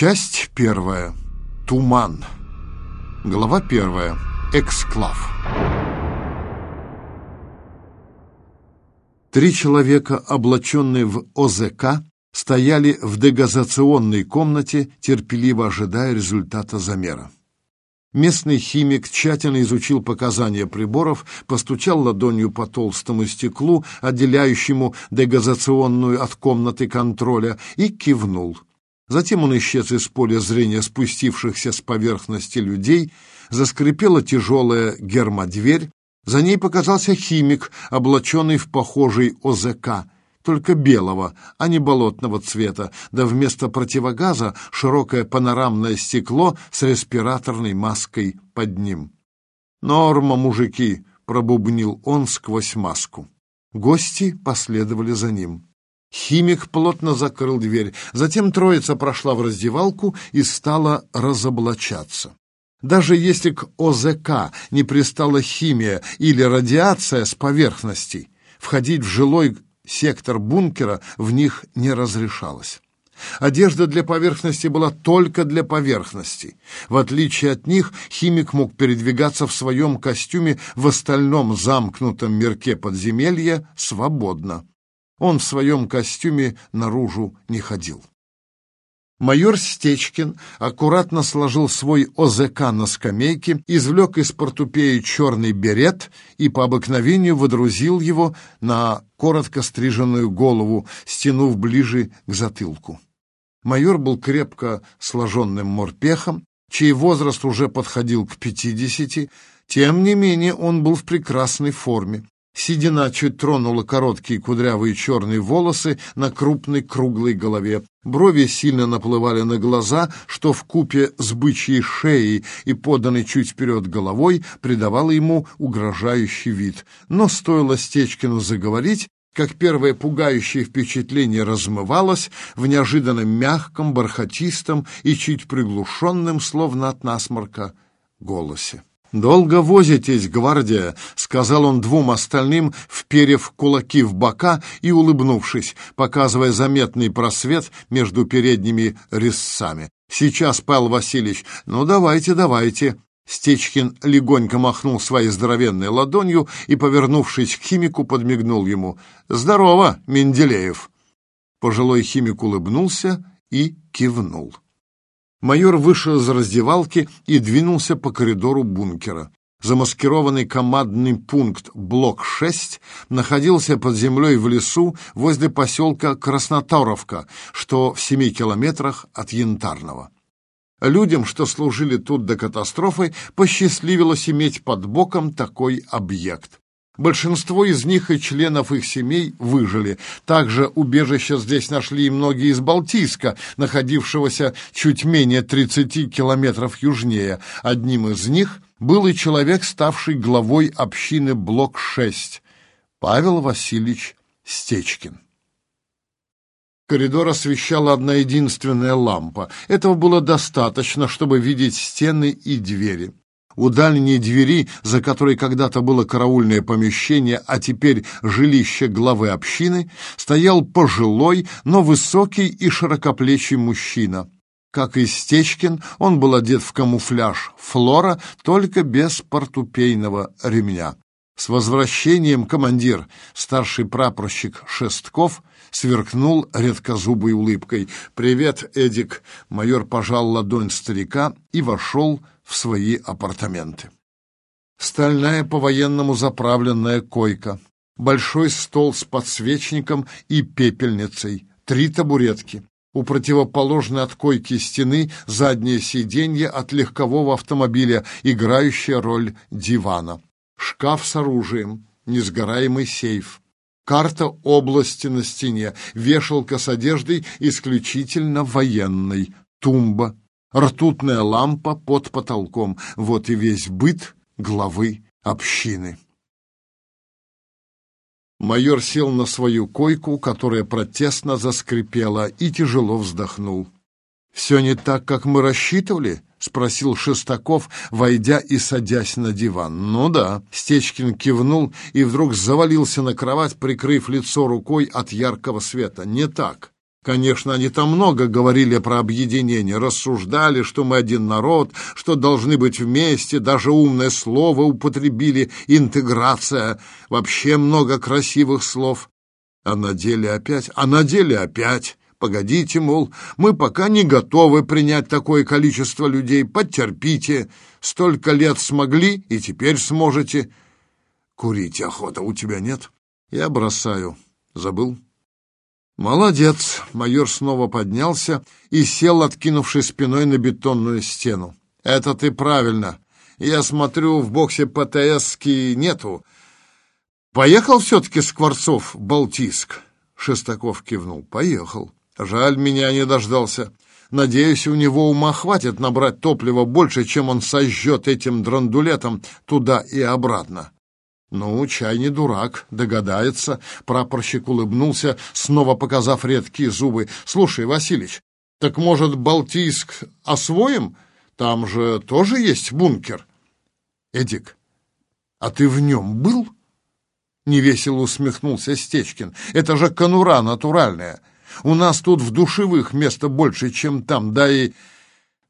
Часть первая. Туман. Глава первая. Эксклав. Три человека, облаченные в ОЗК, стояли в дегазационной комнате, терпеливо ожидая результата замера. Местный химик тщательно изучил показания приборов, постучал ладонью по толстому стеклу, отделяющему дегазационную от комнаты контроля, и кивнул. Затем он исчез из поля зрения спустившихся с поверхности людей, заскрипела тяжелая гермодверь, за ней показался химик, облаченный в похожий ОЗК, только белого, а не болотного цвета, да вместо противогаза широкое панорамное стекло с респираторной маской под ним. «Норма, мужики!» — пробубнил он сквозь маску. Гости последовали за ним. Химик плотно закрыл дверь. Затем троица прошла в раздевалку и стала разоблачаться. Даже если к ОЗК не пристала химия или радиация с поверхности, входить в жилой сектор бункера в них не разрешалось. Одежда для поверхности была только для поверхности. В отличие от них, химик мог передвигаться в своем костюме в остальном замкнутом мирке подземелья свободно. Он в своем костюме наружу не ходил. Майор Стечкин аккуратно сложил свой ОЗК на скамейке, извлек из портупеи черный берет и по обыкновению водрузил его на коротко стриженную голову, стянув ближе к затылку. Майор был крепко сложенным морпехом, чей возраст уже подходил к пятидесяти, тем не менее он был в прекрасной форме. Седина чуть тронула короткие кудрявые черные волосы на крупной круглой голове. Брови сильно наплывали на глаза, что в купе с бычьей шеей и поданной чуть вперед головой придавало ему угрожающий вид. Но стоило Стечкину заговорить, как первое пугающее впечатление размывалось в неожиданно мягком, бархатистом и чуть приглушенном, словно от насморка, голосе. «Долго возитесь, гвардия», — сказал он двум остальным, вперев кулаки в бока и улыбнувшись, показывая заметный просвет между передними резцами. «Сейчас, Павел Васильевич, ну давайте, давайте». Стечкин легонько махнул своей здоровенной ладонью и, повернувшись к химику, подмигнул ему. «Здорово, Менделеев!» Пожилой химик улыбнулся и кивнул. Майор вышел из раздевалки и двинулся по коридору бункера. Замаскированный командный пункт «Блок-6» находился под землей в лесу возле поселка Красноторовка, что в семи километрах от Янтарного. Людям, что служили тут до катастрофы, посчастливилось иметь под боком такой объект. Большинство из них и членов их семей выжили. Также убежище здесь нашли и многие из Балтийска, находившегося чуть менее 30 километров южнее. Одним из них был и человек, ставший главой общины Блок-6, Павел Васильевич Стечкин. Коридор освещала одна единственная лампа. Этого было достаточно, чтобы видеть стены и двери. У дальней двери, за которой когда-то было караульное помещение, а теперь жилище главы общины, стоял пожилой, но высокий и широкоплечий мужчина. Как и Стечкин, он был одет в камуфляж флора, только без портупейного ремня. С возвращением командир, старший прапорщик Шестков, сверкнул редкозубой улыбкой. «Привет, Эдик!» Майор пожал ладонь старика и вошел в свои апартаменты. Стальная по-военному заправленная койка, большой стол с подсвечником и пепельницей, три табуретки. У противоположной от койки стены заднее сиденье от легкового автомобиля, играющее роль дивана. Шкаф с оружием, несгораемый сейф. Карта области на стене, вешалка с одеждой исключительно военной, тумба, ртутная лампа под потолком. Вот и весь быт главы общины. Майор сел на свою койку, которая протестно заскрипела, и тяжело вздохнул. «Все не так, как мы рассчитывали?» — спросил Шестаков, войдя и садясь на диван. «Ну да». Стечкин кивнул и вдруг завалился на кровать, прикрыв лицо рукой от яркого света. «Не так. Конечно, они там много говорили про объединение, рассуждали, что мы один народ, что должны быть вместе, даже умное слово употребили, интеграция, вообще много красивых слов. А на деле опять, а на деле опять. Погодите, мол, мы пока не готовы принять такое количество людей, потерпите. Столько лет смогли и теперь сможете. Курить охота у тебя нет? Я бросаю. Забыл? «Молодец!» — майор снова поднялся и сел, откинувшись спиной на бетонную стену. «Это ты правильно. Я смотрю, в боксе ПТСки нету. Поехал все-таки Скворцов в Балтийск?» Шестаков кивнул. «Поехал. Жаль, меня не дождался. Надеюсь, у него ума хватит набрать топлива больше, чем он сожжет этим драндулетом туда и обратно». «Ну, чай не дурак, догадается», — прапорщик улыбнулся, снова показав редкие зубы. «Слушай, Василич, так, может, Балтийск освоим? Там же тоже есть бункер». «Эдик, а ты в нем был?» Невесело усмехнулся Стечкин. «Это же конура натуральная. У нас тут в душевых места больше, чем там, да и...»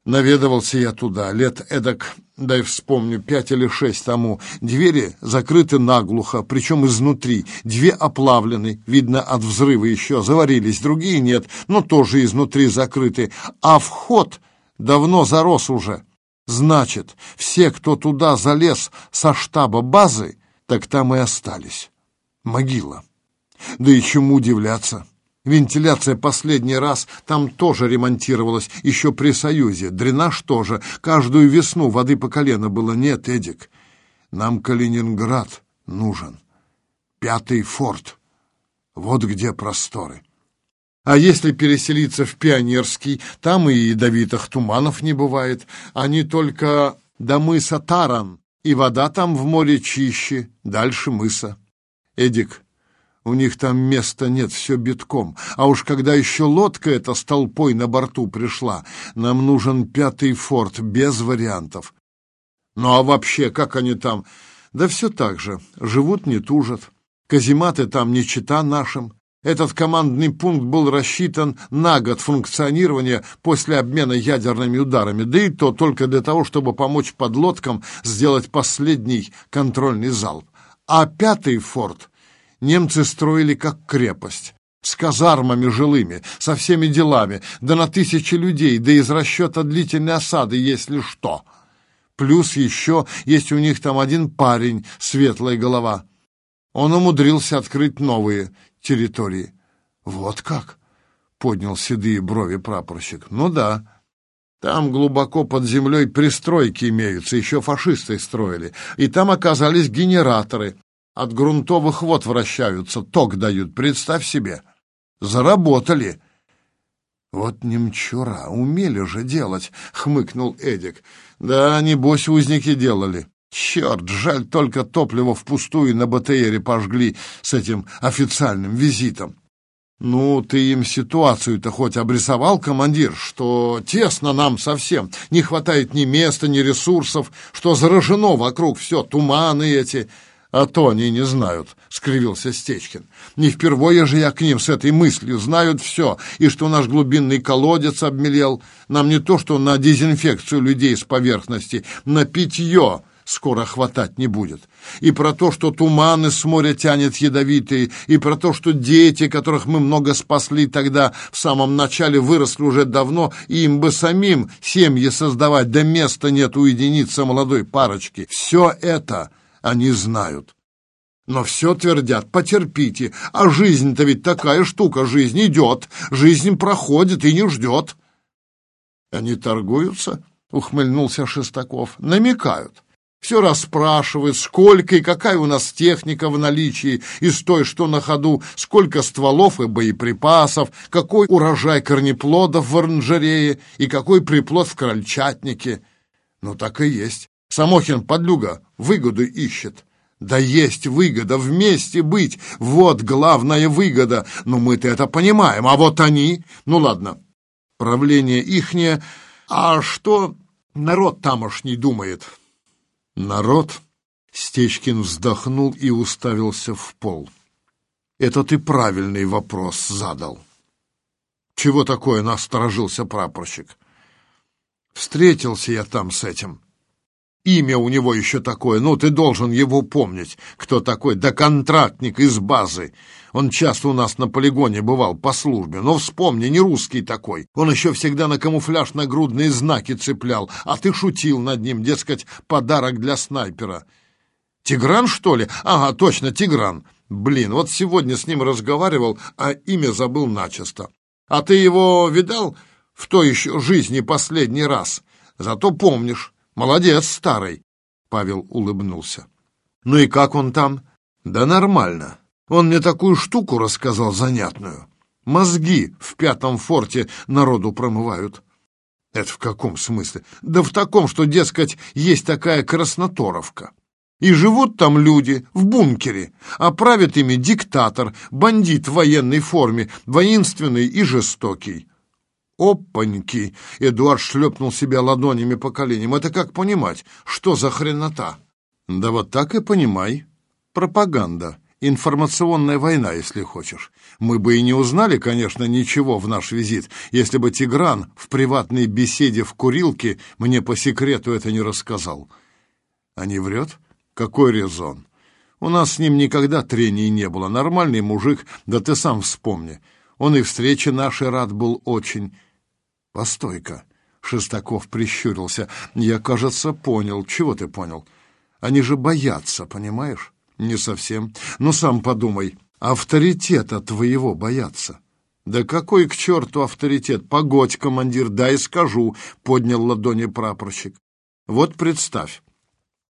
Наведывался я туда, лет эдак, дай вспомню, пять или шесть тому. Двери закрыты наглухо, причем изнутри. Две оплавлены, видно, от взрыва еще, заварились, другие нет, но тоже изнутри закрыты. А вход давно зарос уже. Значит, все, кто туда залез со штаба базы, так там и остались. Могила. Да и чему удивляться? Вентиляция последний раз там тоже ремонтировалась, еще при Союзе. Дренаж тоже. Каждую весну воды по колено было. Нет, Эдик, нам Калининград нужен. Пятый форт. Вот где просторы. А если переселиться в Пионерский, там и ядовитых туманов не бывает. Они только до мыса Таран, и вода там в море чище, дальше мыса. Эдик, у них там места нет, все битком. А уж когда еще лодка эта с толпой на борту пришла, нам нужен пятый форт, без вариантов. Ну а вообще, как они там? Да все так же. Живут, не тужат. Казематы там не чита нашим. Этот командный пункт был рассчитан на год функционирования после обмена ядерными ударами, да и то только для того, чтобы помочь подлодкам сделать последний контрольный залп. А пятый форт немцы строили как крепость, с казармами жилыми, со всеми делами, да на тысячи людей, да из расчета длительной осады, если что. Плюс еще есть у них там один парень, светлая голова. Он умудрился открыть новые территории. Вот как? Поднял седые брови прапорщик. Ну да. Там глубоко под землей пристройки имеются, еще фашисты строили. И там оказались генераторы, от грунтовых вод вращаются, ток дают, представь себе. Заработали. Вот немчура, умели же делать, хмыкнул Эдик. Да, небось, узники делали. Черт, жаль, только топливо впустую на БТРе пожгли с этим официальным визитом. Ну, ты им ситуацию-то хоть обрисовал, командир, что тесно нам совсем, не хватает ни места, ни ресурсов, что заражено вокруг все, туманы эти... «А то они не знают», — скривился Стечкин. «Не впервые же я к ним с этой мыслью. Знают все. И что наш глубинный колодец обмелел. Нам не то, что на дезинфекцию людей с поверхности, на питье скоро хватать не будет. И про то, что туманы с моря тянет ядовитые, и про то, что дети, которых мы много спасли тогда, в самом начале выросли уже давно, и им бы самим семьи создавать, да места нет уединиться молодой парочки. Все это они знают. Но все твердят, потерпите, а жизнь-то ведь такая штука, жизнь идет, жизнь проходит и не ждет. Они торгуются, ухмыльнулся Шестаков, намекают. Все расспрашивают, сколько и какая у нас техника в наличии, из той, что на ходу, сколько стволов и боеприпасов, какой урожай корнеплодов в оранжерее и какой приплод в крольчатнике. Ну, так и есть. Самохин, подлюга, выгоду ищет. Да есть выгода, вместе быть, вот главная выгода. Ну, мы-то это понимаем, а вот они... Ну, ладно, правление ихнее, а что народ тамошний думает? Народ? Стечкин вздохнул и уставился в пол. Это ты правильный вопрос задал. Чего такое насторожился прапорщик? Встретился я там с этим. Имя у него еще такое, ну, ты должен его помнить. Кто такой? Да контрактник из базы. Он часто у нас на полигоне бывал по службе. Но вспомни, не русский такой. Он еще всегда на камуфляж нагрудные знаки цеплял, а ты шутил над ним, дескать, подарок для снайпера. Тигран, что ли? Ага, точно, Тигран. Блин, вот сегодня с ним разговаривал, а имя забыл начисто. А ты его видал в той еще жизни последний раз? Зато помнишь. Молодец, старый. Павел улыбнулся. Ну и как он там? Да нормально. Он мне такую штуку рассказал занятную. Мозги в пятом форте народу промывают. Это в каком смысле? Да в таком, что, дескать, есть такая красноторовка. И живут там люди в бункере, а правит ими диктатор, бандит в военной форме, воинственный и жестокий. «Опаньки!» — Эдуард шлепнул себя ладонями по коленям. «Это как понимать? Что за хренота?» «Да вот так и понимай. Пропаганда. Информационная война, если хочешь. Мы бы и не узнали, конечно, ничего в наш визит, если бы Тигран в приватной беседе в курилке мне по секрету это не рассказал. А не врет? Какой резон? У нас с ним никогда трений не было. Нормальный мужик, да ты сам вспомни. Он и встрече нашей рад был очень. «Постой-ка!» — Шестаков прищурился. «Я, кажется, понял. Чего ты понял? Они же боятся, понимаешь?» «Не совсем. Ну, сам подумай. Авторитета твоего боятся». «Да какой к черту авторитет? Погодь, командир, дай скажу», — поднял ладони прапорщик. «Вот представь,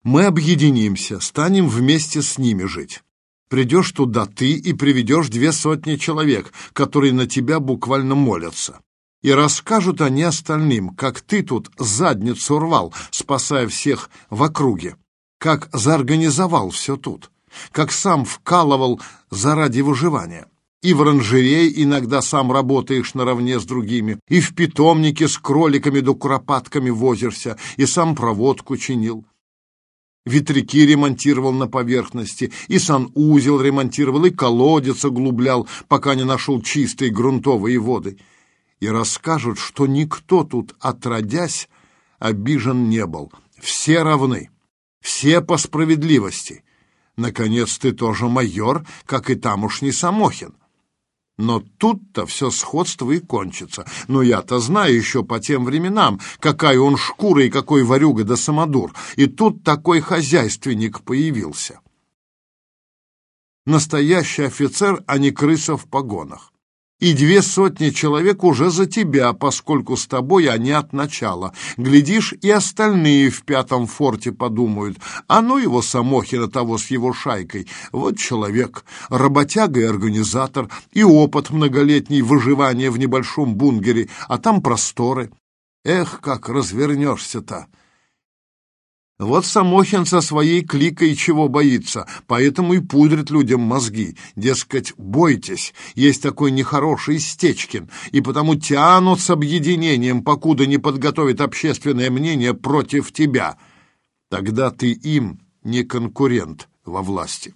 мы объединимся, станем вместе с ними жить. Придешь туда ты и приведешь две сотни человек, которые на тебя буквально молятся. И расскажут они остальным, как ты тут задницу рвал, спасая всех в округе, как заорганизовал все тут, как сам вкалывал заради выживания. И в оранжерее иногда сам работаешь наравне с другими, и в питомнике с кроликами да куропатками возишься, и сам проводку чинил. Ветряки ремонтировал на поверхности, и санузел ремонтировал, и колодец углублял, пока не нашел чистые грунтовые воды и расскажут, что никто тут, отродясь, обижен не был. Все равны, все по справедливости. Наконец, ты тоже майор, как и тамошний Самохин. Но тут-то все сходство и кончится. Но я-то знаю еще по тем временам, какая он шкура и какой варюга да самодур. И тут такой хозяйственник появился. Настоящий офицер, а не крыса в погонах и две сотни человек уже за тебя, поскольку с тобой они от начала. Глядишь, и остальные в пятом форте подумают, а ну его Самохина того с его шайкой. Вот человек, работяга и организатор, и опыт многолетний выживания в небольшом бунгере, а там просторы. Эх, как развернешься-то! Вот Самохин со своей кликой чего боится, поэтому и пудрит людям мозги. Дескать, бойтесь, есть такой нехороший Стечкин, и потому тянут с объединением, покуда не подготовит общественное мнение против тебя. Тогда ты им не конкурент во власти.